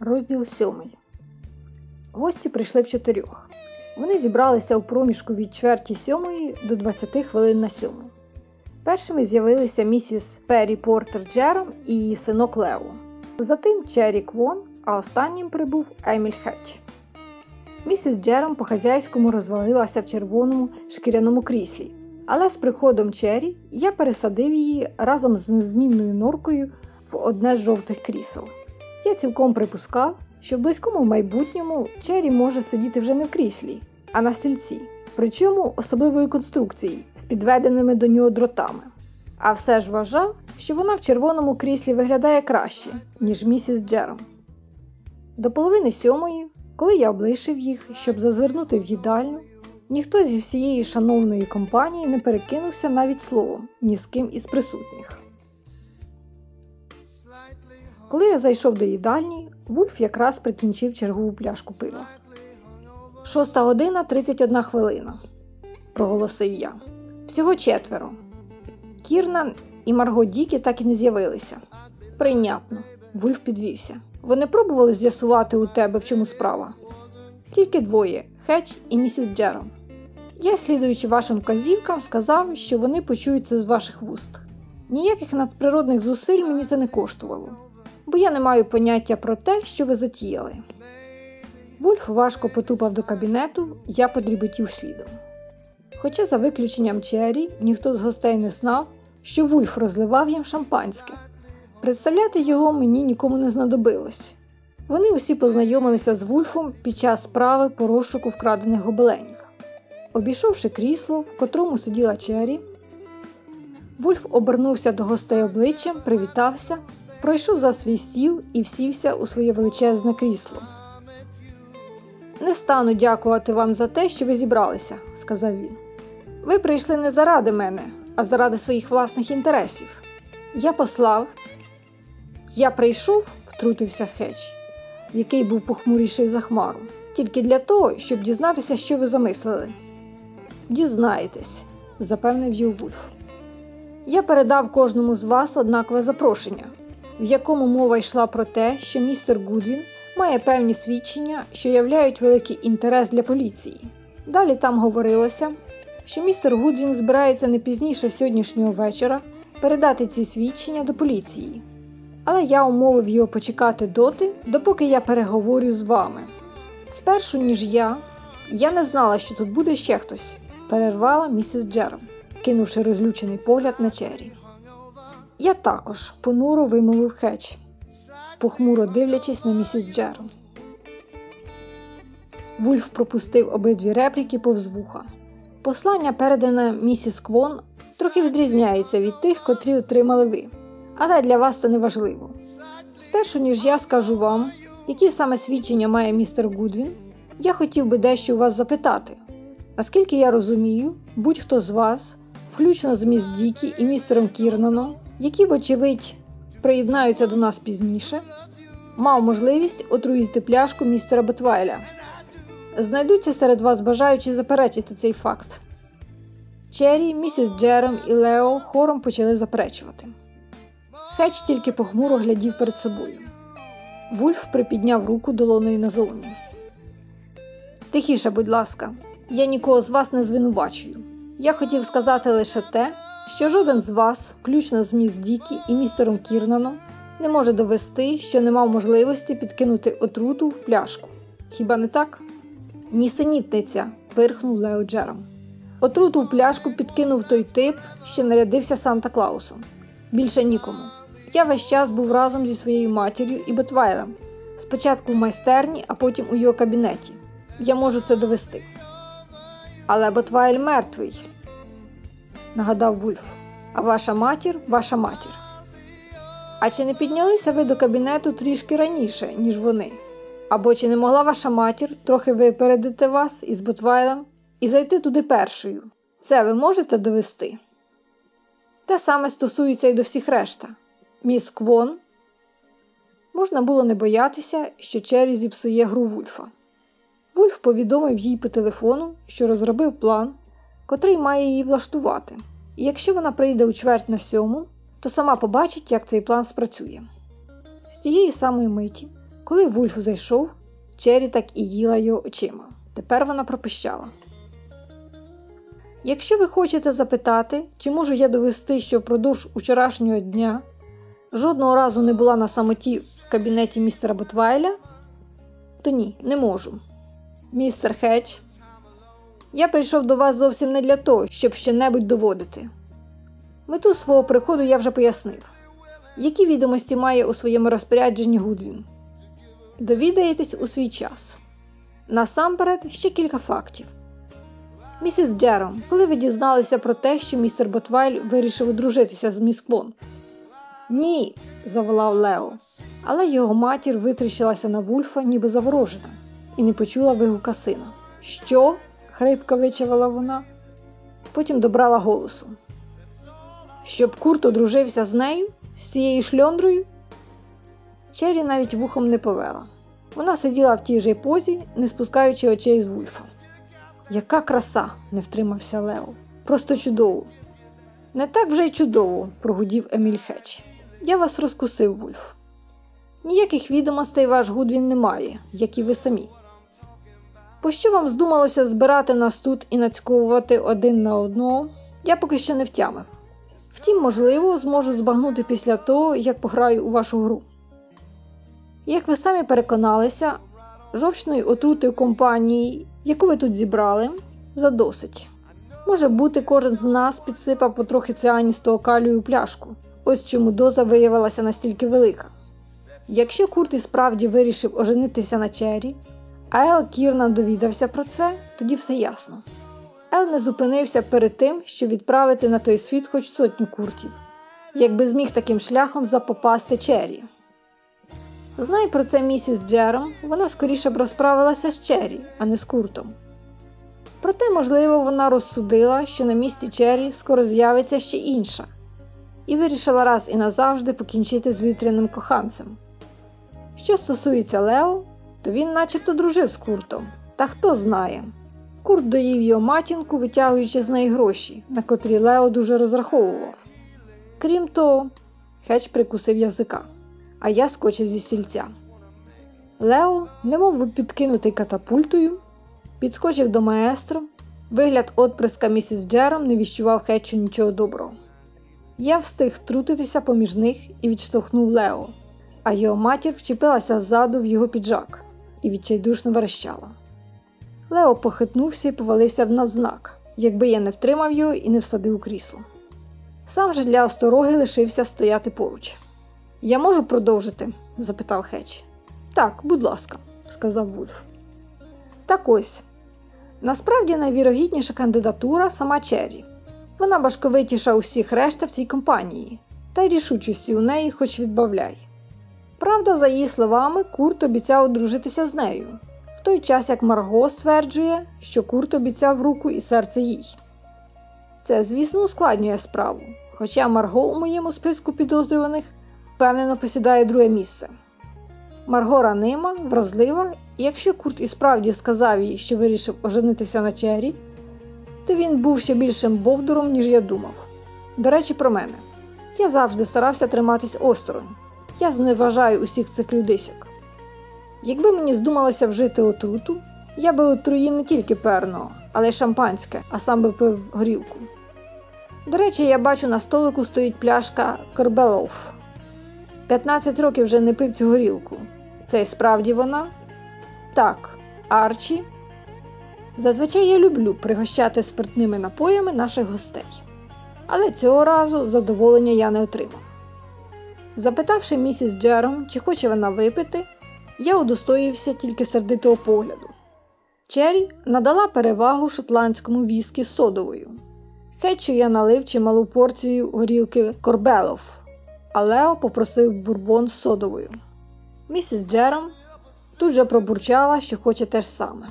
Розділ сьомий. Гості прийшли в чотирьох. Вони зібралися у проміжку від чверті сьомої до 20 хвилин на сьому. Першими з'явилися місіс Перрі Портер Джером і її синок Лео. Затим Черрі Квон, а останнім прибув Еміль Хетч. Місіс Джером по хазяйському розвалилася в червоному шкіряному кріслі, але з приходом Черрі я пересадив її разом з незмінною норкою в одне з жовтих крісел. Я цілком припускав, що в близькому майбутньому Черрі може сидіти вже не в кріслі, а на стільці, причому особливої конструкції з підведеними до нього дротами. А все ж вважав, що вона в червоному кріслі виглядає краще, ніж місіс Джером. До половини сьомої, коли я облишив їх, щоб зазирнути в їдальню, ніхто зі всієї шановної компанії не перекинувся навіть словом ні з ким із присутніх. Коли я зайшов до їдальні, Вульф якраз прикінчив чергову пляшку пива. Шоста година 31 хвилина, проголосив я. Всього четверо. Кірнан і Марго Дікі так і не з'явилися. Прийнятно, Вульф підвівся. Вони пробували з'ясувати у тебе, в чому справа. Тільки двоє Хетч і місіс Джером. Я, слідуючи вашим вказівкам, сказав, що вони почуються з ваших вуст. Ніяких надприродних зусиль мені це не коштувало бо я не маю поняття про те, що ви затіяли. Вульф важко потупав до кабінету, я подріботів слідом. Хоча, за виключенням Чері, ніхто з гостей не знав, що Вульф розливав їм шампанське. Представляти його мені нікому не знадобилось. Вони усі познайомилися з Вульфом під час справи по розшуку вкрадених гобеленів. Обійшовши крісло, в котрому сиділа Чері, Вульф обернувся до гостей обличчям, привітався пройшов за свій стіл і всівся у своє величезне крісло. Не стану дякувати вам за те, що ви зібралися, сказав він. Ви прийшли не заради мене, а заради своїх власних інтересів. Я послав, я прийшов, втрутився Хеч, який був похмуріший за хмару, тільки для того, щоб дізнатися, що ви замислили. Дізнаєтесь, запевнив його Вульф. Я передав кожному з вас однакове запрошення в якому мова йшла про те, що містер Гудвін має певні свідчення, що являють великий інтерес для поліції. Далі там говорилося, що містер Гудвін збирається не пізніше сьогоднішнього вечора передати ці свідчення до поліції. Але я умовив його почекати доти, допоки я переговорю з вами. Спершу, ніж я, я не знала, що тут буде ще хтось, перервала місіс Джером, кинувши розлючений погляд на Чері. Я також понуро вимовив хеч, похмуро дивлячись на місіс Джером. Вульф пропустив обидві репліки повз вуха. Послання, передане місіс Квон, трохи відрізняється від тих, котрі отримали ви, але для вас це не важливо. Спершу, ніж я скажу вам, які саме свідчення має містер Гудвін, я хотів би дещо у вас запитати. Наскільки я розумію, будь-хто з вас, включно з міс Дікі і містером Кірнаном, які, вочевидь, приєднаються до нас пізніше, мав можливість отруїти пляшку містера Бетвайля. Знайдуться серед вас бажаючи заперечити цей факт. Черрі, місіс Джером і Лео хором почали заперечувати. Хеч тільки похмуро глядів перед собою. Вульф припідняв руку долоною назовні. Тихіше, будь ласка, я нікого з вас не звинувачую. Я хотів сказати лише те, що жоден з вас, включно з міс Дікі і містером Кірнаном, не може довести, що не мав можливості підкинути отруту в пляшку. Хіба не так? Нісенітниця, пирхнув Лео Джером. Отруту в пляшку підкинув той тип, що нарядився Санта Клаусом. Більше нікому. Я весь час був разом зі своєю матір'ю і Бетвайлем. Спочатку в майстерні, а потім у його кабінеті. Я можу це довести. Але Бетвайль мертвий нагадав Вульф. А ваша матір ваша матір. А чи не піднялися ви до кабінету трішки раніше, ніж вони? Або чи не могла ваша матір трохи випередити вас із Ботвайлем і зайти туди першою? Це ви можете довести? Те саме стосується і до всіх решта. Міс Квон можна було не боятися, що Чері зіпсує гру Вульфа. Вульф повідомив їй по телефону, що розробив план, котрий має її влаштувати. І якщо вона прийде у чверть на сьому, то сама побачить, як цей план спрацює. З тієї самої миті, Коли Вульф зайшов, Чері так і їла його очима. Тепер вона пропищала. Якщо ви хочете запитати, чи можу я довести, що впродовж вчорашнього дня жодного разу не була на самоті в кабінеті містера Ботвайля, то ні, не можу. Містер Хедж, я прийшов до вас зовсім не для того, щоб щонебудь доводити. Мету свого приходу я вже пояснив, які відомості має у своєму розпорядженні Гудвін. Довідаєтесь у свій час. Насамперед ще кілька фактів. Місіс Джером, коли ви дізналися про те, що містер Ботвайль вирішив одружитися з міс Квон? Ні, заволав Лео, але його матір витріщилася на Вульфа, ніби заворожена, і не почула вигука сина. Що? Хрипко вичавила вона, потім добрала голосу. Щоб Курт одружився з нею, з цією шльондрою? Чері навіть вухом не повела. Вона сиділа в тій же позі, не спускаючи очей з Вульфа. Яка краса, не втримався Лео. Просто чудово. Не так вже й чудово, прогудів Еміль Хеч. Я вас розкусив, Вульф. Ніяких відомостей ваш Гудвін не має, як і ви самі. Пощо вам здумалося збирати нас тут і нацьковувати один на одного, я поки що не втямив. Втім, можливо, зможу збагнути після того, як пограю у вашу гру. Як ви самі переконалися, жовчної отрути компанії, яку ви тут зібрали, задосить. Може бути, кожен з нас підсипав потрохи цианістого калію пляшку, ось чому доза виявилася настільки велика. Якщо Курт і справді вирішив оженитися на чері, Ел Кірнан довідався про це, тоді все ясно. Ел не зупинився перед тим, щоб відправити на той світ хоч сотню куртів, якби зміг таким шляхом запопасти Чері. Знай про це місіс Джером, вона скоріше б розправилася з Чері, а не з куртом. Проте, можливо, вона розсудила, що на місці Чері скоро з'явиться ще інша, і вирішила раз і назавжди покінчити з вітряним коханцем. Що стосується Лео, він начебто дружив з куртом, та хто знає. Курт доїв його матінку, витягуючи з неї гроші, на котрі Лео дуже розраховував. Крім того, Хеч прикусив язика, а я скочив зі стільця. Лео, немов би підкинутий катапультою, підскочив до маестро. Вигляд отприска місіс Джером не віщував Хетчу нічого доброго. Я встиг втрутитися поміж них і відштовхнув Лео, а його матір вчепилася ззаду в його піджак і відчайдушно верещала. Лео похитнувся і повалився в навзнак, якби я не втримав його і не всадив крісло. Сам же для остороги лишився стояти поруч. Я можу продовжити? запитав Хеч. Так, будь ласка, сказав Вульф. Так ось. Насправді найвірогідніша кандидатура сама Черрі. Вона башковитіша усіх решта в цій компанії, та й рішучості у неї хоч відбавляй. Правда, за її словами, Курт обіцяв одружитися з нею, в той час як Марго стверджує, що Курт обіцяв руку і серце їй. Це, звісно, ускладнює справу, хоча Марго у моєму списку підозрюваних впевнено посідає друге місце. Марго ранима, вразлива, і якщо Курт і справді сказав їй, що вирішив оженитися на чері, то він був ще більшим бовдуром, ніж я думав. До речі, про мене. Я завжди старався триматись осторонь. Я зневажаю усіх цих людисяк. Якби мені здумалося вжити отруту, я би отруїв не тільки перного, але й шампанське, а сам би пив горілку. До речі, я бачу на столику стоїть пляшка Корбелов. 15 років вже не пив цю горілку. Це і справді вона? Так, Арчі. Зазвичай я люблю пригощати спиртними напоями наших гостей. Але цього разу задоволення я не отримав. Запитавши місіс Джером, чи хоче вона випити, я удостоївся тільки сердитого погляду. Чері надала перевагу шотландському віскі з содовою. Хетчу я налив чималу порцію горілки Корбелов, а Лео попросив бурбон з содовою. Місіс Джером тут же пробурчала, що хоче те ж саме.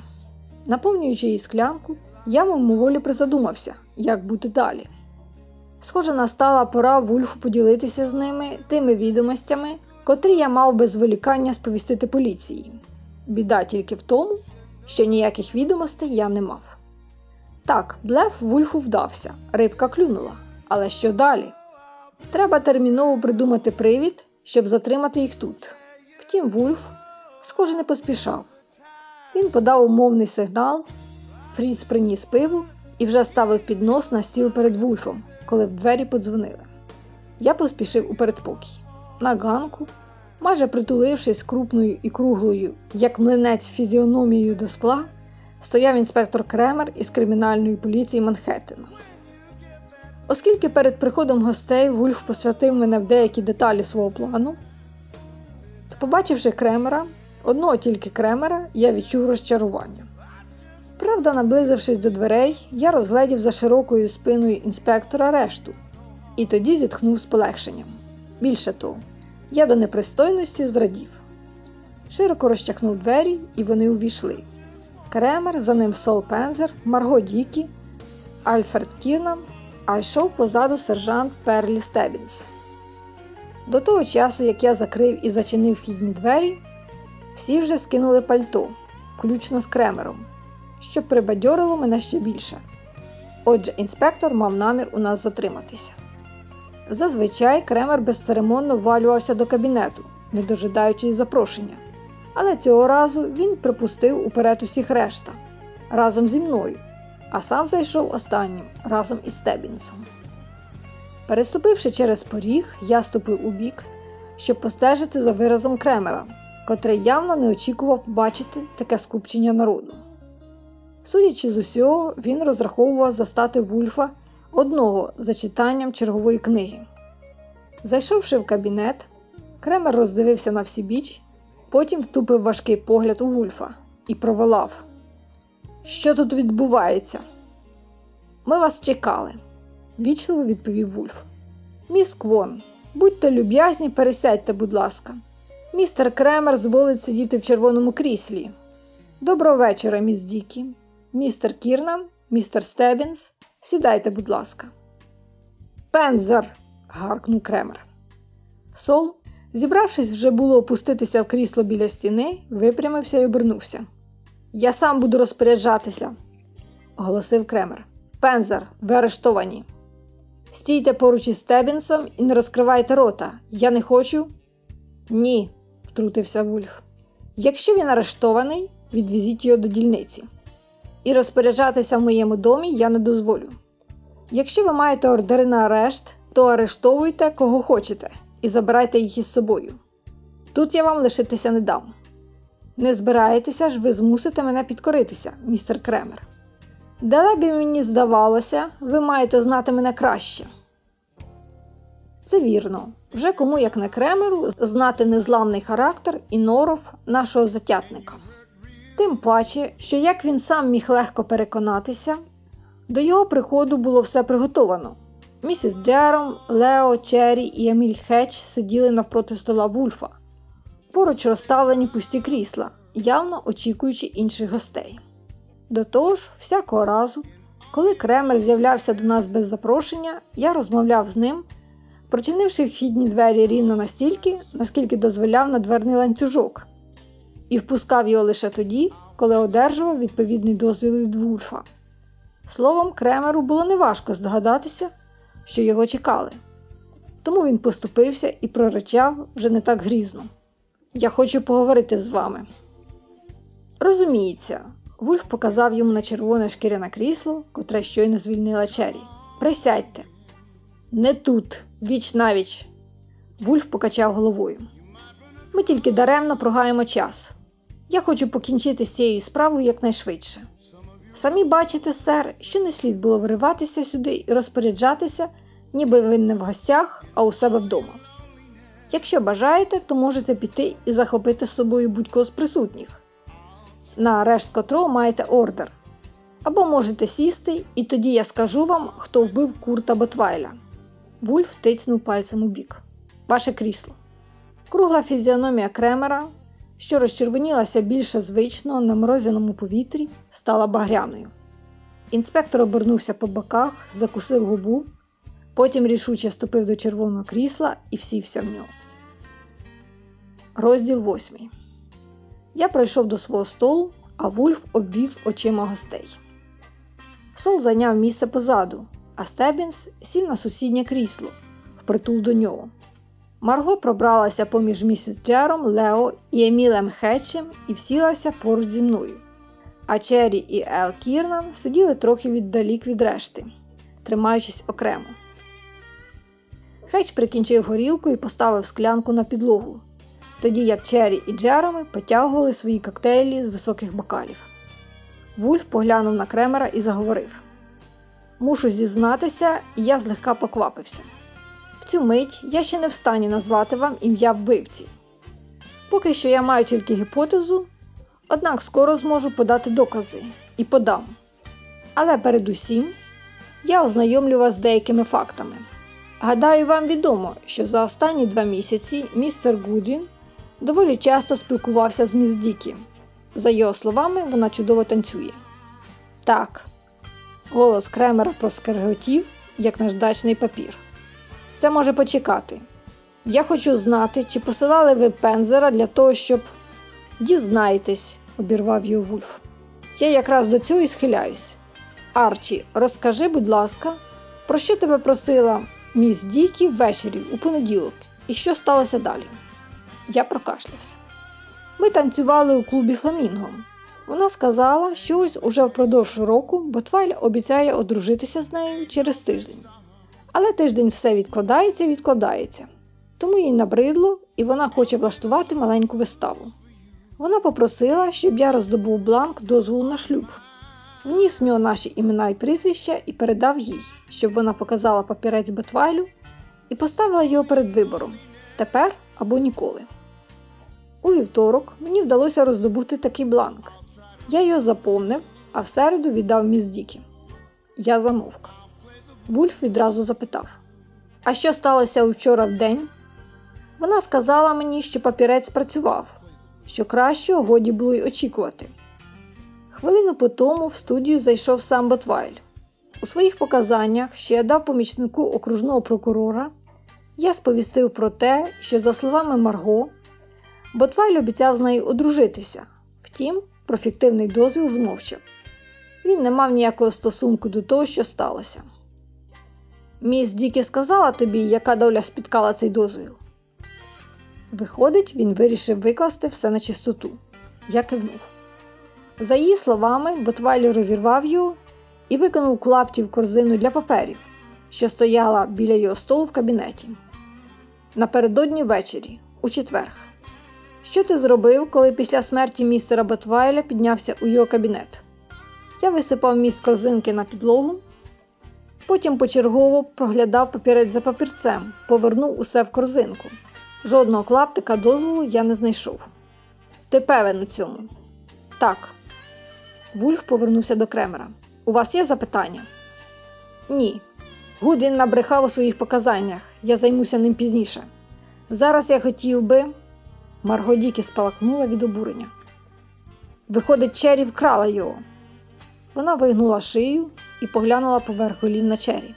Наповнюючи її склянку, я мимоволі призадумався, як бути далі. Схоже, настала пора Вульфу поділитися з ними тими відомостями, котрі я мав без зволікання сповістити поліції. Біда тільки в тому, що ніяких відомостей я не мав. Так, блеф Вульфу вдався, рибка клюнула. Але що далі? Треба терміново придумати привід, щоб затримати їх тут. Втім, Вульф, схоже, не поспішав. Він подав умовний сигнал, Фріс приніс пиву і вже ставив піднос на стіл перед вульфом, коли в двері подзвонили. Я поспішив у передпокій. На ганку, майже притулившись крупною і круглою, як млинець фізіономією до скла, стояв інспектор Кремер із кримінальної поліції Манхеттена. Оскільки перед приходом гостей Вульф посвятив мене в деякі деталі свого плану, то, побачивши Кремера, одного тільки Кремера, я відчув розчарування. Правда, наблизившись до дверей, я розглядів за широкою спиною інспектора решту і тоді зітхнув з полегшенням. Більше того, я до непристойності зрадів. Широко розчахнув двері, і вони увійшли. Кремер, за ним Сол Пензер, Марго Дікі, Альфред Кірнан, а йшов позаду сержант Перлі Стебінс. До того часу, як я закрив і зачинив вхідні двері, всі вже скинули пальто, включно з кремером, що прибадьорило мене ще більше. Отже, інспектор мав намір у нас затриматися. Зазвичай кремер безцеремонно ввалювався до кабінету, не дожидаючись запрошення, але цього разу він припустив уперед усіх решта разом зі мною, а сам зайшов останнім разом із Стебінсом. Переступивши через поріг, я ступив у бік, щоб постежити за виразом кремера, котрий явно не очікував побачити таке скупчення народу. Судячи з усього, він розраховував застати Вульфа одного за читанням чергової книги. Зайшовши в кабінет, Кремер роздивився на всі біч, потім втупив важкий погляд у Вульфа і проволав. Що тут відбувається? Ми вас чекали, вічливо відповів Вульф. Міс Квон, будьте люб'язні, пересядьте, будь ласка. Містер Кремер зволить сидіти в червоному кріслі. Доброго вечора, міс Дікі. Містер Кірнан, містер Стебінс, сідайте, будь ласка. Пензер. гаркнув Кремер. Сол, зібравшись вже було опуститися в крісло біля стіни, випрямився і обернувся. Я сам буду розпоряджатися, оголосив Кремер. Пензер, ви арештовані. Стійте поруч із Стебінсом і не розкривайте рота. Я не хочу. Ні, втрутився Вульф. Якщо він арештований, відвізіть його до дільниці. І розпоряджатися в моєму домі я не дозволю. Якщо ви маєте ордери на арешт, то арештовуйте кого хочете і забирайте їх із собою. Тут я вам лишитися не дам. Не збираєтеся ж ви змусите мене підкоритися, містер Кремер. Далебі мені здавалося, ви маєте знати мене краще. Це вірно, вже кому, як не Кремеру, знати незламний характер і норов нашого затятника. Тим паче, що як він сам міг легко переконатися, до його приходу було все приготовано. Місіс Джером, Лео, Черрі і Еміль Хетч сиділи навпроти стола Вульфа, поруч розставлені пусті крісла, явно очікуючи інших гостей. До того ж, всякого разу, коли Кремер з'являвся до нас без запрошення, я розмовляв з ним, прочинивши вхідні двері рівно настільки, наскільки дозволяв надверний ланцюжок, і впускав його лише тоді, коли одержував відповідний дозвіл від Вульфа. Словом, Кремеру було неважко здогадатися, що його чекали. Тому він поступився і проречав вже не так грізно. Я хочу поговорити з вами. Розуміється, Вульф показав йому на червоне шкіряне крісло, котре щойно звільнила Чері. Присядьте. Не тут, віч навіч. Вульф покачав головою. Ми тільки даремно прогаємо час. Я хочу покінчити з цією справою якнайшвидше. Самі бачите, сер, що не слід було вириватися сюди і розпоряджатися, ніби ви не в гостях, а у себе вдома. Якщо бажаєте, то можете піти і захопити з собою будь-кого з присутніх, на арешт котрого маєте ордер. Або можете сісти, і тоді я скажу вам, хто вбив Курта Ботвайля. Вульф тицнув пальцем у бік. Ваше крісло. Кругла фізіономія Кремера, що розчервонілася більше звичного на морозяному повітрі, стала багряною. Інспектор обернувся по боках, закусив губу, потім рішуче ступив до червоного крісла і всівся в нього. Розділ восьмий. Я пройшов до свого столу, а Вульф обвів очима гостей. Сол зайняв місце позаду, а Стебінс сів на сусіднє крісло впритул до нього. Марго пробралася поміж місіс Джером, Лео і Емілем Хетчем і всілася поруч зі мною. А Черрі і Ел Кірнан сиділи трохи віддалік від решти, тримаючись окремо. Хетч прикінчив горілку і поставив склянку на підлогу, тоді як Черрі і Джероми потягували свої коктейлі з високих бокалів. Вульф поглянув на Кремера і заговорив: Мушу зізнатися, я злегка поквапився. Цю мить я ще не встані назвати вам ім'я вбивці. Поки що я маю тільки гіпотезу, однак скоро зможу подати докази і подам. Але передусім я ознайомлю вас з деякими фактами. Гадаю, вам відомо, що за останні два місяці містер Гудвін доволі часто спілкувався з міс Дікі. За його словами, вона чудово танцює. Так, голос Кремера проскреготів, як наждачний папір. Це може почекати. Я хочу знати, чи посилали ви пензера для того, щоб. Дізнайтесь, обірвав його Вульф. Я якраз до цього і схиляюсь. Арчі, розкажи, будь ласка, про що тебе просила міс Дікі ввечері у понеділок, і що сталося далі? Я прокашлявся. Ми танцювали у клубі Фламінго. Вона сказала, що ось уже впродовж року Ботвайль обіцяє одружитися з нею через тиждень. Але тиждень все відкладається і відкладається, тому їй набридло, і вона хоче влаштувати маленьку виставу. Вона попросила, щоб я роздобув бланк дозволу на шлюб. Вніс в нього наші імена і прізвища і передав їй, щоб вона показала папірець Ботвайлю і поставила його перед вибором тепер або ніколи. У вівторок мені вдалося роздобути такий бланк. Я його заповнив, а в середу віддав міс Дікі. Я замовк. Вульф відразу запитав: А що сталося вчора в день? Вона сказала мені, що папірець спрацював, що кращого годі було й очікувати. Хвилину по тому в студію зайшов сам Ботвайль. У своїх показаннях, що я дав помічнику окружного прокурора, я сповістив про те, що, за словами Марго, Ботвайль обіцяв з нею одружитися, втім, про фіктивний дозвіл змовчав. Він не мав ніякого стосунку до того, що сталося. Міс Дікі сказала тобі, яка доля спіткала цей дозвіл. Виходить, він вирішив викласти все на чистоту. Я кивнув. За її словами, Ботвайль розірвав його і викинув клапті в корзину для паперів, що стояла біля його столу в кабінеті. Напередодні ввечері, у четвер. Що ти зробив, коли після смерті містера Ботвайля піднявся у його кабінет? Я висипав міст корзинки на підлогу, потім почергово проглядав папірець за папірцем, повернув усе в корзинку. Жодного клаптика дозволу я не знайшов. Ти певен у цьому? Так. Вульф повернувся до Кремера. У вас є запитання? Ні. Гудвін набрехав у своїх показаннях. Я займуся ним пізніше. Зараз я хотів би. Марго Дікі спалахнула від обурення. Виходить, Чері вкрала його. Вона вигнула шию і поглянула поверх голів на Чері.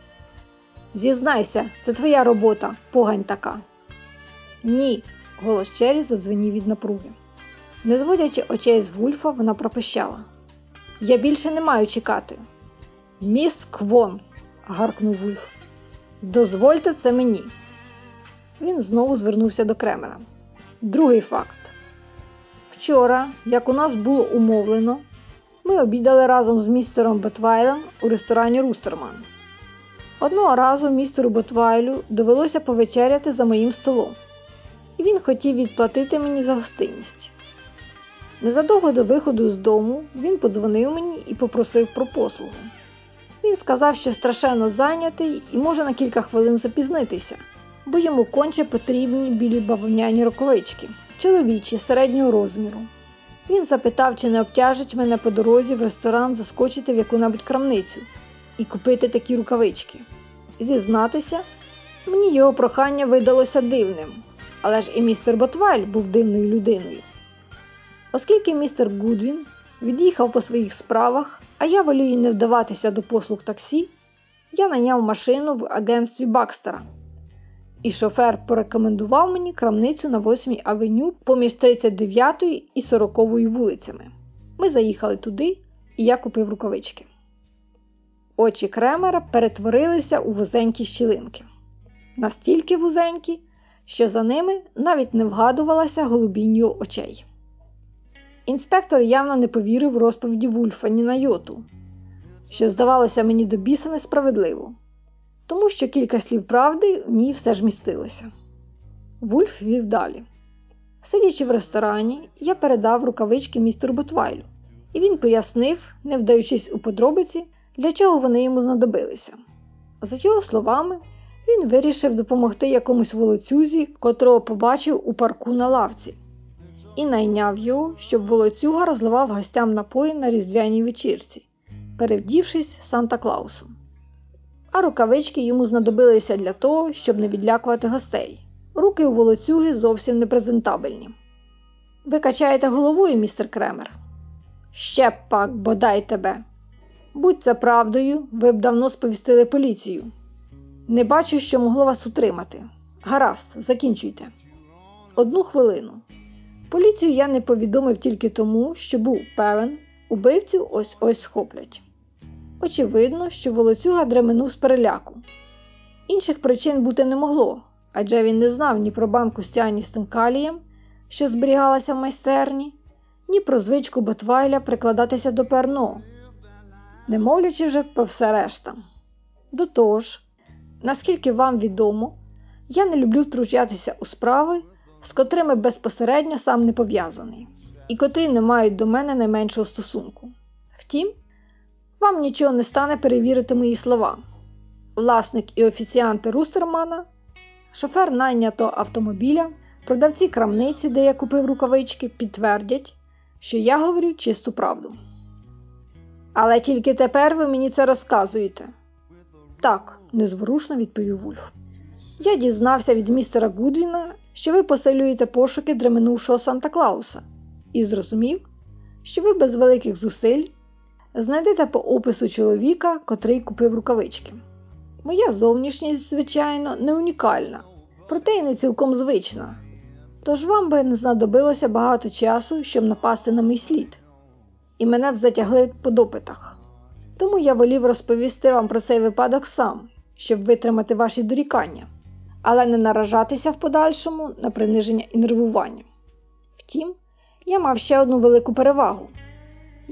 Зізнайся, це твоя робота, погань така. Ні, голос Чері задзвенів від напруги. Не зводячи очей з Вульфа, вона пропищала. Я більше не маю чекати. Міс Квон, гаркнув Вульф. Дозвольте це мені. Він знову звернувся до Кремера. Другий факт. Вчора, як у нас було умовлено, ми обідали разом з містером Бетвайлем у ресторані Рустерман. Одного разу містеру Бетвайлю довелося повечеряти за моїм столом, і він хотів відплатити мені за гостинність. Незадовго до виходу з дому він подзвонив мені і попросив про послугу. Він сказав, що страшенно зайнятий і може на кілька хвилин запізнитися, бо йому конче потрібні білі бавовняні рукавички, чоловічі середнього розміру. Він запитав, чи не обтяжить мене по дорозі в ресторан заскочити в яку-небудь крамницю і купити такі рукавички. Зізнатися, мені його прохання видалося дивним, але ж і містер Ботваль був дивною людиною. Оскільки містер Гудвін від'їхав по своїх справах, а я волію не вдаватися до послуг таксі, я наняв машину в агентстві Бакстера. І шофер порекомендував мені крамницю на 8-й авеню поміж 39 і 40 вулицями. Ми заїхали туди, і я купив рукавички. Очі Кремера перетворилися у вузенькі щілинки. Настільки вузенькі, що за ними навіть не вгадувалася голубінню очей. Інспектор явно не повірив розповіді Вульфа ні на йоту, що здавалося мені до біса несправедливо, тому що кілька слів правди в ній все ж містилося. Вульф вів далі. Сидячи в ресторані, я передав рукавички містеру Ботвайлю, і він пояснив, не вдаючись у подробиці, для чого вони йому знадобилися. За його словами, він вирішив допомогти якомусь волоцюзі, котрого побачив у парку на лавці, і найняв його, щоб волоцюга розливав гостям напої на різдвяній вечірці, перевдівшись Санта Клаусом. А рукавички йому знадобилися для того, щоб не відлякувати гостей. Руки у волоцюги зовсім не презентабельні. Ви качаєте головою, містер Кремер? Ще пак, бодай тебе. Будь це правдою, ви б давно сповістили поліцію. Не бачу, що могло вас утримати. Гаразд, закінчуйте. Одну хвилину. Поліцію я не повідомив тільки тому, що був певен, убивцю ось ось схоплять. Очевидно, що волоцюга дременув з переляку. Інших причин бути не могло, адже він не знав ні про банку з тяністим калієм, що зберігалася в майстерні, ні про звичку Ботвайля прикладатися до перно, не мовлячи вже про все решта. До того ж, наскільки вам відомо, я не люблю втручатися у справи, з котрими безпосередньо сам не пов'язаний, і котрі не мають до мене найменшого стосунку. Втім, вам нічого не стане перевірити мої слова. Власник і офіціанти Рустермана, шофер найнятого автомобіля, продавці крамниці, де я купив рукавички, підтвердять, що я говорю чисту правду. Але тільки тепер ви мені це розказуєте. Так, незворушно відповів Вульф. Я дізнався від містера Гудвіна, що ви поселюєте пошуки дременувшого Санта Клауса, і зрозумів, що ви без великих зусиль знайдете по опису чоловіка, котрий купив рукавички. Моя зовнішність, звичайно, не унікальна, проте й не цілком звична. Тож вам би не знадобилося багато часу, щоб напасти на мій слід, і мене б затягли по допитах. Тому я волів розповісти вам про цей випадок сам, щоб витримати ваші дорікання, але не наражатися в подальшому на приниження і нервування. Втім, я мав ще одну велику перевагу.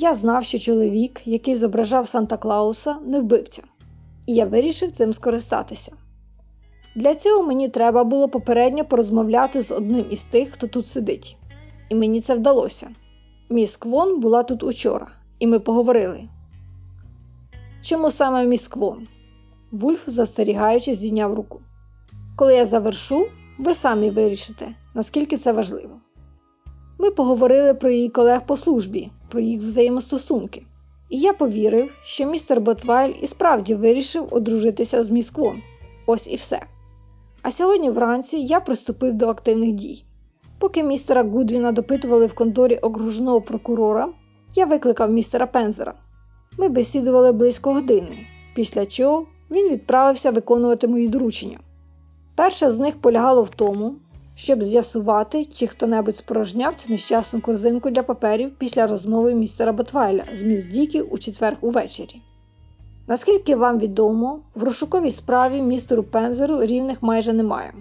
Я знав, що чоловік, який зображав Санта Клауса, не вбивця, і я вирішив цим скористатися. Для цього мені треба було попередньо порозмовляти з одним із тих, хто тут сидить, і мені це вдалося. Міс Квон була тут учора, і ми поговорили. Чому саме міс Квон? Вульф, застерігаючи, здійняв руку. Коли я завершу, ви самі вирішите, наскільки це важливо. Ми поговорили про її колег по службі, про їх взаємостосунки, і я повірив, що містер Ботвайль і справді вирішив одружитися з міс Квон. Ось і все. А сьогодні вранці я приступив до активних дій. Поки містера Гудвіна допитували в конторі окружного прокурора, я викликав містера Пензера. Ми бесідували близько години, після чого він відправився виконувати мої доручення. Перше з них полягало в тому, щоб з'ясувати, чи хто-небудь спорожняв цю нещасну корзинку для паперів після розмови містера Ботвайля з міс Дікі у четвер увечері. Наскільки вам відомо, в розшуковій справі містеру Пензеру рівних майже немає.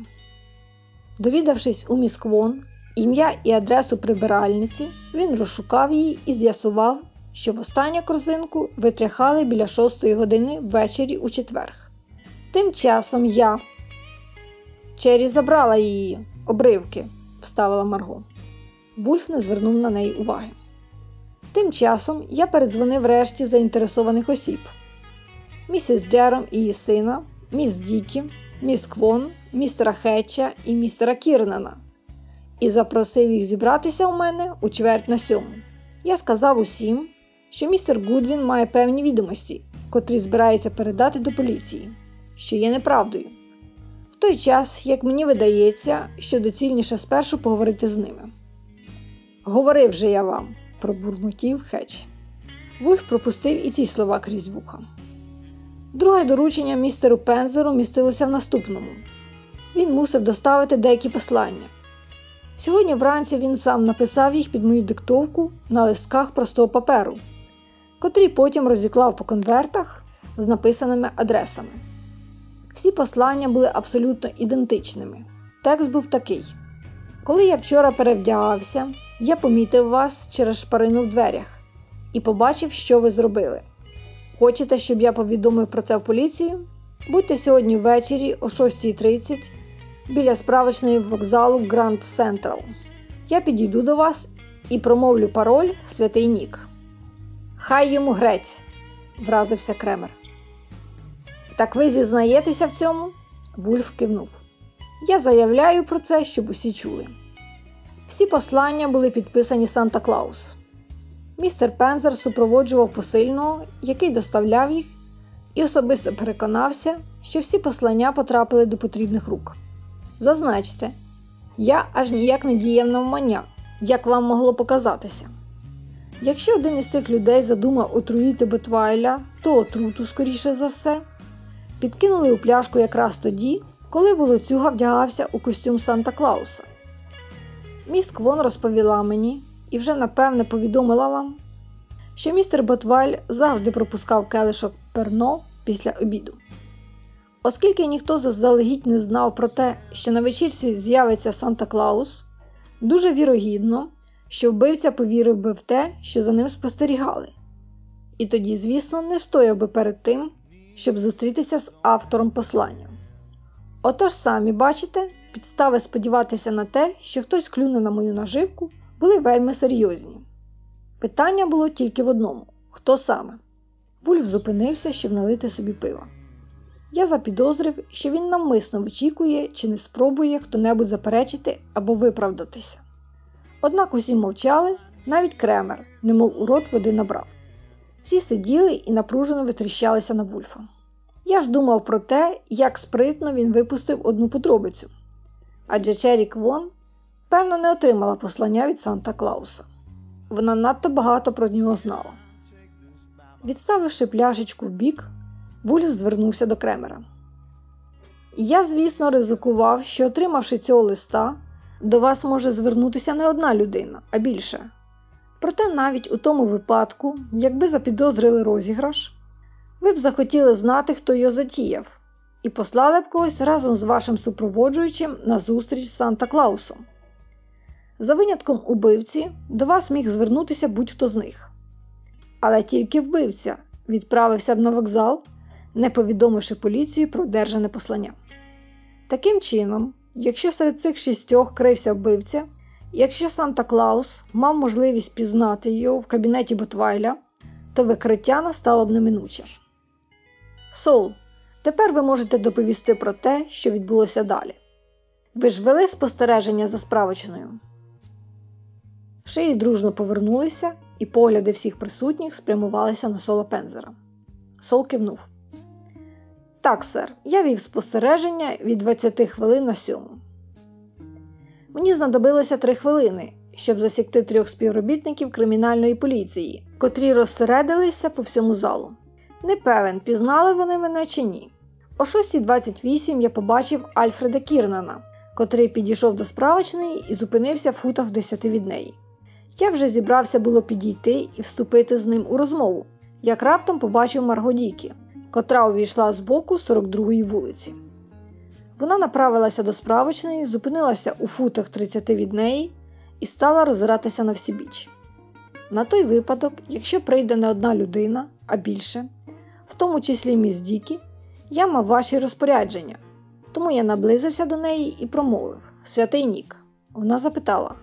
Довідавшись у місквон ім'я і адресу прибиральниці, він розшукав її і з'ясував, що в останню корзинку витряхали біля шостої години ввечері у четверг. Тим часом я Чері забрала її обривки, вставила Марго. Вульф не звернув на неї уваги. Тим часом я передзвонив решті заінтересованих осіб місіс Джером і її сина, міс Дікі, міс Квон, містера Хетча і містера Кірнена і запросив їх зібратися у мене у чверть на сьому. Я сказав усім, що містер Гудвін має певні відомості, котрі збирається передати до поліції, що є неправдою. Той час, як мені видається, що доцільніше спершу поговорити з ними. Говорив же я вам, пробурмотів Хетч. Вульф пропустив і ці слова крізь вуха. Друге доручення містеру Пензеру містилося в наступному: він мусив доставити деякі послання. Сьогодні вранці він сам написав їх під мою диктовку на листках простого паперу, котрі потім розіклав по конвертах з написаними адресами. Всі послання були абсолютно ідентичними, Текст був такий: Коли я вчора перевдягався, я помітив вас через шпарину в дверях і побачив, що ви зробили. Хочете, щоб я повідомив про це в поліцію? Будьте сьогодні ввечері о 6.30 біля справочної вокзалу Grand Central. Я підійду до вас і промовлю пароль Святий Нік. Хай йому грець, вразився Кремер. Так ви зізнаєтеся в цьому? Вульф кивнув. Я заявляю про це, щоб усі чули. Всі послання були підписані Санта Клаус. Містер Пензер супроводжував посильного, який доставляв їх, і особисто переконався, що всі послання потрапили до потрібних рук. Зазначте, я аж ніяк не діяв навмання, як вам могло показатися. Якщо один із цих людей задумав отруїти Бетвайля, то отруту, скоріше за все, підкинули у пляшку якраз тоді, коли волоцюга вдягався у костюм Санта Клауса. Міс Квон розповіла мені і вже напевне повідомила вам, що містер Ботваль завжди пропускав келишок перно після обіду. Оскільки ніхто заздалегідь не знав про те, що на вечірці з'явиться Санта Клаус, дуже вірогідно, що вбивця повірив би в те, що за ним спостерігали. І тоді, звісно, не стояв би перед тим, щоб зустрітися з автором послання. Отож самі бачите, підстави сподіватися на те, що хтось клюне на мою наживку, були вельми серйозні. Питання було тільки в одному хто саме? Вульф зупинився, щоб налити собі пива. Я запідозрив, що він навмисно вичікує, чи не спробує хто-небудь заперечити або виправдатися. Однак усі мовчали, навіть кремер, немов у рот води набрав. Всі сиділи і напружено витріщалися на Вульфа. Я ж думав про те, як спритно він випустив одну подробицю. Адже Черік Вон, певно, не отримала послання від Санта Клауса. Вона надто багато про нього знала. Відставивши пляшечку в бік, Вульф звернувся до Кремера. Я, звісно, ризикував, що, отримавши цього листа, до вас може звернутися не одна людина, а більше. Проте навіть у тому випадку, якби запідозрили розіграш, ви б захотіли знати, хто його затіяв, і послали б когось разом з вашим супроводжуючим на зустріч з Санта Клаусом. За винятком убивці, до вас міг звернутися будь-хто з них. Але тільки вбивця відправився б на вокзал, не повідомивши поліцію про одержане послання. Таким чином, якщо серед цих шістьох крився вбивця, якщо Санта Клаус мав можливість пізнати його в кабінеті Ботвайля, то викриття настало б неминуче. Сол, тепер ви можете доповісти про те, що відбулося далі. Ви ж вели спостереження за справочною. Шиї дружно повернулися, і погляди всіх присутніх спрямувалися на соло Пензера. Сол кивнув. Так, сер, я вів спостереження від 20 хвилин на сьому. Мені знадобилося три хвилини, щоб засікти трьох співробітників кримінальної поліції, котрі розсередилися по всьому залу. Не певен, пізнали вони мене чи ні. О 6.28 я побачив Альфреда Кірнана, котрий підійшов до справочної і зупинився в футах в десяти від неї. Я вже зібрався було підійти і вступити з ним у розмову, як раптом побачив Маргодікі, котра увійшла з боку 42-ї вулиці. Вона направилася до справочної, зупинилася у футах 30 від неї і стала роззиратися на всі біч. На той випадок, якщо прийде не одна людина, а більше, в тому числі міс Дікі, я мав ваші розпорядження, тому я наблизився до неї і промовив Святий Нік. Вона запитала,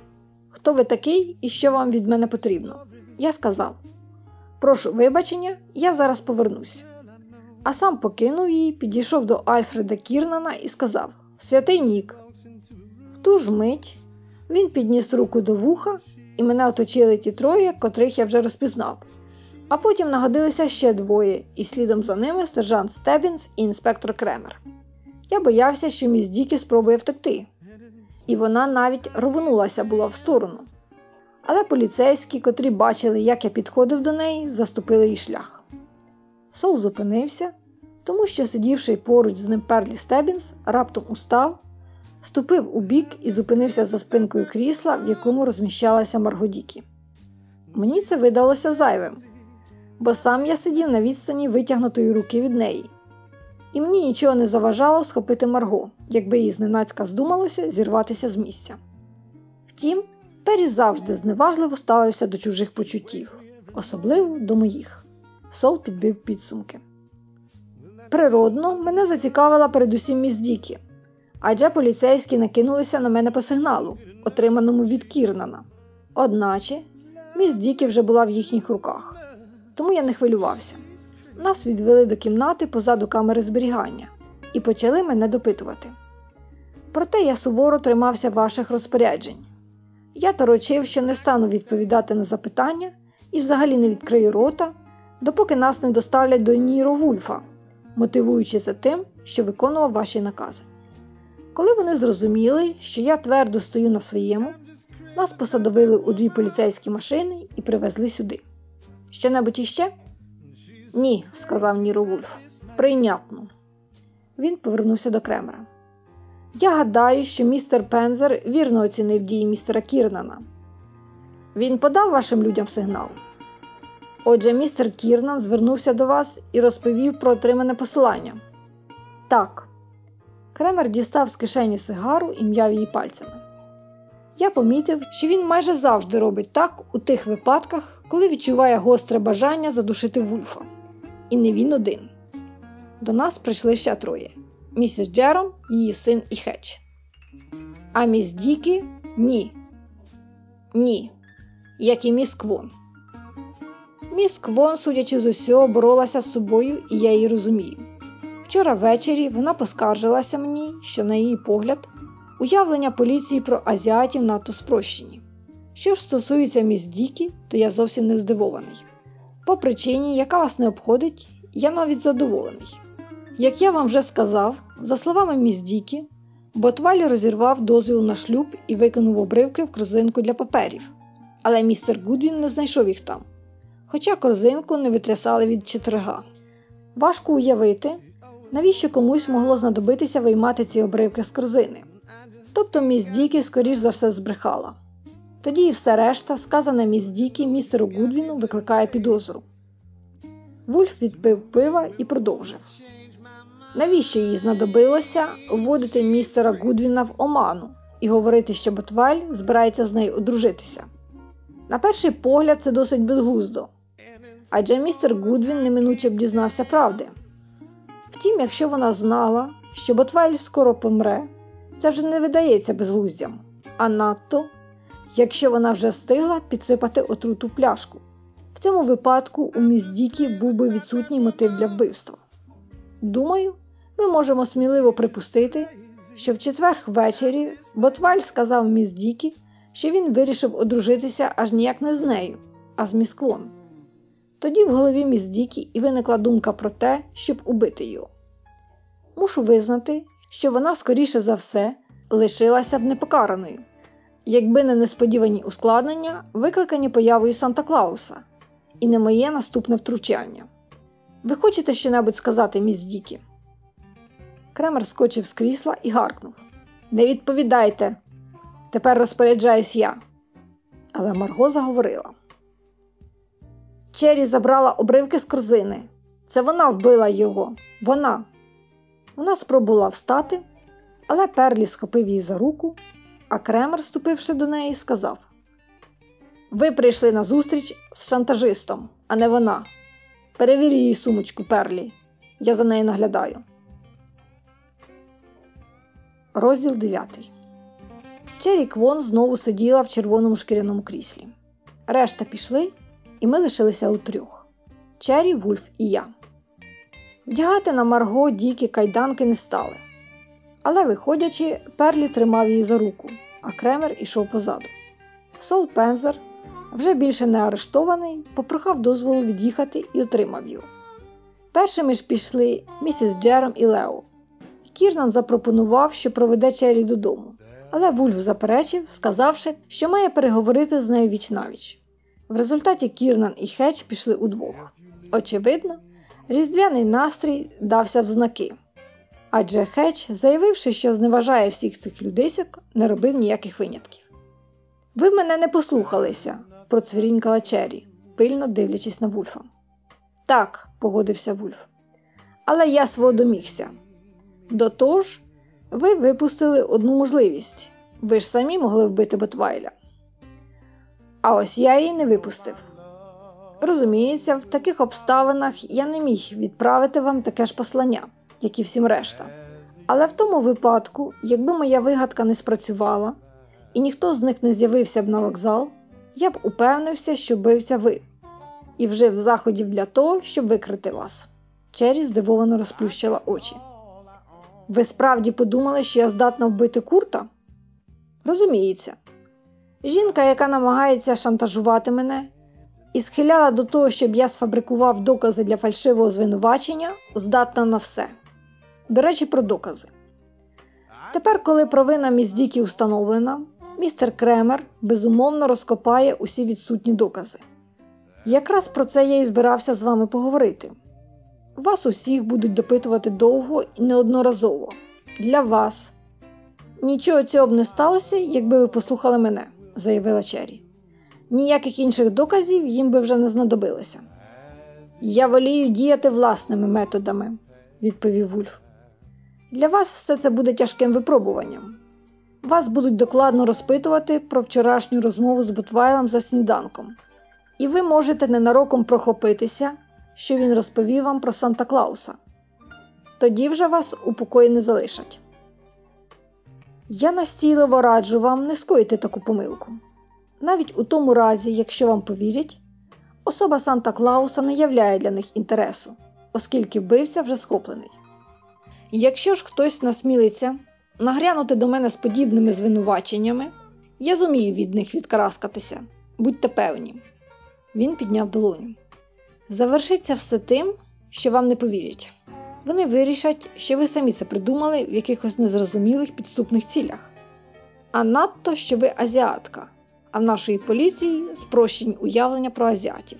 хто ви такий і що вам від мене потрібно. Я сказав: Прошу вибачення, я зараз повернусь. А сам покинув її, підійшов до Альфреда Кірнана і сказав: Святий Нік. В ту ж мить він підніс руку до вуха, і мене оточили ті троє, котрих я вже розпізнав. А потім нагодилися ще двоє, і слідом за ними сержант Стебінс і інспектор Кремер. Я боявся, що міс Дікі спробує втекти, і вона навіть рвонулася була в сторону. Але поліцейські, котрі бачили, як я підходив до неї, заступили їй шлях. Сол зупинився, тому що, сидівши поруч з ним Перлі Стебінс, раптом устав, ступив у бік і зупинився за спинкою крісла, в якому розміщалася Маргодікі. Мені це видалося зайвим, бо сам я сидів на відстані витягнутої руки від неї. і мені нічого не заважало схопити Марго, якби їй зненацька здумалося зірватися з місця. Втім, Пері завжди зневажливо ставився до чужих почуттів, особливо до моїх. Сол підбив підсумки. Природно, мене зацікавила передусім міс Дікі, адже поліцейські накинулися на мене по сигналу, отриманому від Кірнана. Одначе міс Дікі вже була в їхніх руках, тому я не хвилювався. Нас відвели до кімнати позаду камери зберігання і почали мене допитувати. Проте я суворо тримався ваших розпоряджень. Я торочив, що не стану відповідати на запитання і взагалі не відкрию рота, допоки нас не доставлять до Ніро Вульфа, мотивуючи за тим, що виконував ваші накази. Коли вони зрозуміли, що я твердо стою на своєму, нас посадовили у дві поліцейські машини і привезли сюди. Що небудь іще? Ні, сказав Ніро Вульф. Прийнятно. Він повернувся до Кремера. Я гадаю, що містер Пензер вірно оцінив дії містера Кірнана. Він подав вашим людям сигнал. Отже, містер Кірнан звернувся до вас і розповів про отримане посилання. Так. Кремер дістав з кишені сигару і м'яв її пальцями. Я помітив, що він майже завжди робить так у тих випадках, коли відчуває гостре бажання задушити вульфа. І не він один. До нас прийшли ще троє: місіс Джером, її син і Хетч. А міс Дікі ні. Ні. Як і міс Квон. Міс Квон, судячи з усього, боролася з собою, і я її розумію. Вчора ввечері вона поскаржилася мені, що, на її погляд, уявлення поліції про азіатів надто спрощені. Що ж стосується міс Дікі, то я зовсім не здивований. По причині, яка вас не обходить, я навіть задоволений. Як я вам вже сказав, за словами міс Дікі, Ботваль розірвав дозвіл на шлюб і викинув обривки в корзинку для паперів, але містер Гудвін не знайшов їх там, хоча корзинку не витрясали від четверга. Важко уявити, навіщо комусь могло знадобитися виймати ці обривки з корзини. Тобто міс Дікі, скоріш за все, збрехала. Тоді і все решта, сказане міс Дікі, містеру Гудвіну, викликає підозру. Вульф відпив пива і продовжив. Навіщо їй знадобилося вводити містера Гудвіна в оману і говорити, що Ботваль збирається з нею одружитися? На перший погляд, це досить безглуздо, адже містер Гудвін неминуче б дізнався правди. Втім, якщо вона знала, що Ботваль скоро помре, це вже не видається безглуздям, а надто, якщо вона вже встигла підсипати отруту пляшку. В цьому випадку у міс Дікі був би відсутній мотив для вбивства. Думаю, ми можемо сміливо припустити, що в четвер ввечері Ботваль сказав міс Дікі, що він вирішив одружитися аж ніяк не з нею, а з міс Квон. Тоді в голові міс Дікі і виникла думка про те, щоб убити його. Мушу визнати, що вона, скоріше за все, лишилася б непокараною, якби не несподівані ускладнення, викликані появою Санта Клауса, і не моє наступне втручання. Ви хочете щонебудь сказати, міс Дікі? Кремер скочив з крісла і гаркнув: Не відповідайте! Тепер розпоряджаюсь я. Але Марго заговорила. Чері забрала обривки з корзини. Це вона вбила його. Вона. Вона спробувала встати, але Перлі схопив її за руку, а Кремер, ступивши до неї, сказав: Ви прийшли на зустріч з шантажистом, а не вона. Перевір її сумочку, Перлі. Я за нею наглядаю. Розділ 9. Чері Квон знову сиділа в червоному шкіряному кріслі. Решта пішли, і ми лишилися у трьох Чері, Вульф і я. Вдягати на Марго Дікі кайданки не стали. Але, виходячи, Перлі тримав її за руку, а Кремер ішов позаду. Сол Пензер, вже більше не арештований, попрохав дозволу від'їхати і отримав його. Першими ж пішли місіс Джером і Лео. Кірнан запропонував, що проведе Чері додому, але Вульф заперечив, сказавши, що має переговорити з нею вічнавіч. В результаті Кірнан і Хедж пішли удвох. Очевидно, різдвяний настрій дався в знаки. Адже Хедж, заявивши, що зневажає всіх цих людисок, не робив ніяких винятків. Ви мене не послухалися, процвірінькала Чері, пильно дивлячись на Вульфа. Так, погодився Вульф. Але я свого домігся. Ж, ви випустили одну можливість ви ж самі могли вбити Бетвайля. А ось я її не випустив. Розуміється, в таких обставинах я не міг відправити вам таке ж послання, як і всім решта. Але в тому випадку, якби моя вигадка не спрацювала і ніхто з них не з'явився б на вокзал, я б упевнився, що бивця ви, і вжив заходів для того, щоб викрити вас. Чері здивовано розплющила очі. Ви справді подумали, що я здатна вбити курта? Розуміється, жінка, яка намагається шантажувати мене і схиляла до того, щоб я сфабрикував докази для фальшивого звинувачення, здатна на все. До речі, про докази. Тепер, коли провина міс Дікі установлена, містер Кремер безумовно розкопає усі відсутні докази. Якраз про це я і збирався з вами поговорити. Вас усіх будуть допитувати довго і неодноразово. Для вас. Нічого цього б не сталося, якби ви послухали мене, заявила Чері. Ніяких інших доказів їм би вже не знадобилося. Я волію діяти власними методами, відповів Вульф. Для вас все це буде тяжким випробуванням. Вас будуть докладно розпитувати про вчорашню розмову з Ботвайлом за сніданком, і ви можете ненароком прохопитися, що він розповів вам про Санта Клауса. Тоді вже вас у покої не залишать. Я настійливо раджу вам не скоїти таку помилку. Навіть у тому разі, якщо вам повірять, особа Санта Клауса не являє для них інтересу, оскільки вбивця вже схоплений. Якщо ж хтось насмілиться нагрянути до мене з подібними звинуваченнями, я зумію від них відкараскатися, будьте певні. Він підняв долоню. Завершиться все тим, що вам не повірять. Вони вирішать, що ви самі це придумали в якихось незрозумілих підступних цілях. А надто, що ви азіатка, а в нашої поліції спрощені уявлення про азіатів.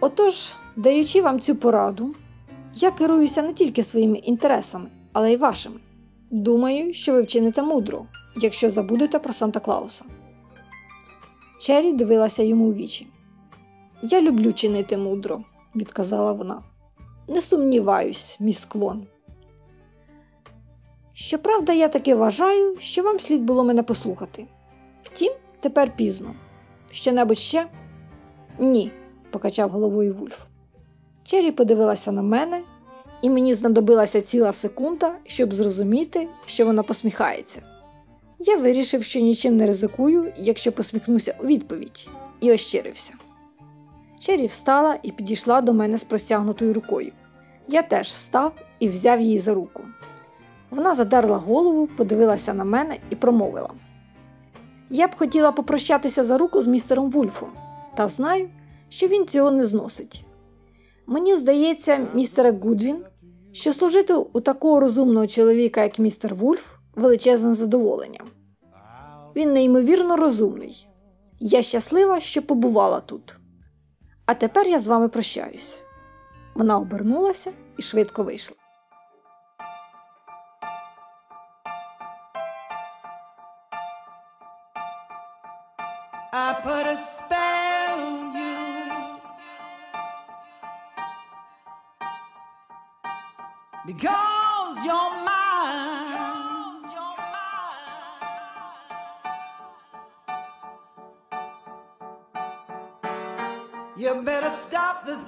Отож, даючи вам цю пораду, я керуюся не тільки своїми інтересами, але й вашими. Думаю, що ви вчините мудро, якщо забудете про Санта Клауса. Чері дивилася йому в вічі. Я люблю чинити мудро, відказала вона. Не сумніваюсь, міс Квон. Щоправда, я таки вважаю, що вам слід було мене послухати. Втім, тепер пізно. Що небудь ще? Ні, покачав головою Вульф. Чері подивилася на мене, і мені знадобилася ціла секунда, щоб зрозуміти, що вона посміхається. Я вирішив, що нічим не ризикую, якщо посміхнуся у відповідь, і ощирився. Чері встала і підійшла до мене з простягнутою рукою. Я теж встав і взяв її за руку. Вона задерла голову, подивилася на мене і промовила: Я б хотіла попрощатися за руку з містером Вульфом, та знаю, що він цього не зносить. Мені здається, містере Гудвін, що служити у такого розумного чоловіка, як містер Вульф, величезне задоволення. Він неймовірно розумний. Я щаслива, що побувала тут. А тепер я з вами прощаюсь. Вона обернулася і швидко вийшла.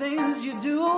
Things you do.